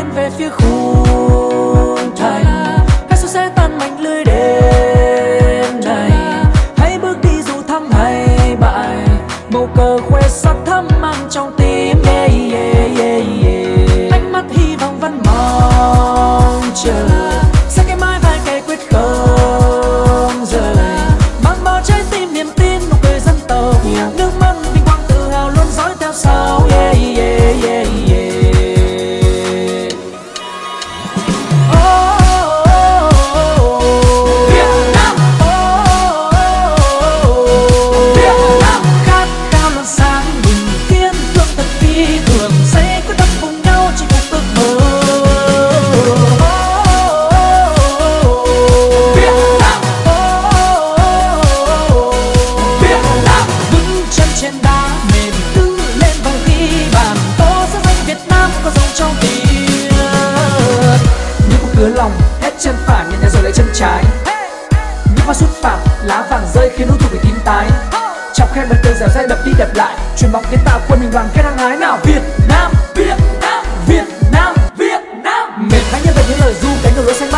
lên về phía khu thành. Sẽ tan mạnh lưới đêm này. Hãy bước đi dù thắng hay bại. Màu cờ khoe sắc thắm mang trong tim. Yeah, yeah, yeah, yeah. Ánh mắt hy vọng vẫn mong chờ. dưới lòng, Hết chân phải, nhẹ nhàng rồi lại chân trái. Những vào sút phạt, Lá vàng rơi khiến đối thủ bị tím tái. Chọc khe bật tường dẻo dai đập đi đập lại. Chuyển bóng kiến tạo quân mình đoàn kết hăng hái nào? Việt Nam Việt Nam Việt Nam Việt Nam. Mệt hãy nhân về những lời du cánh đầu lối xanh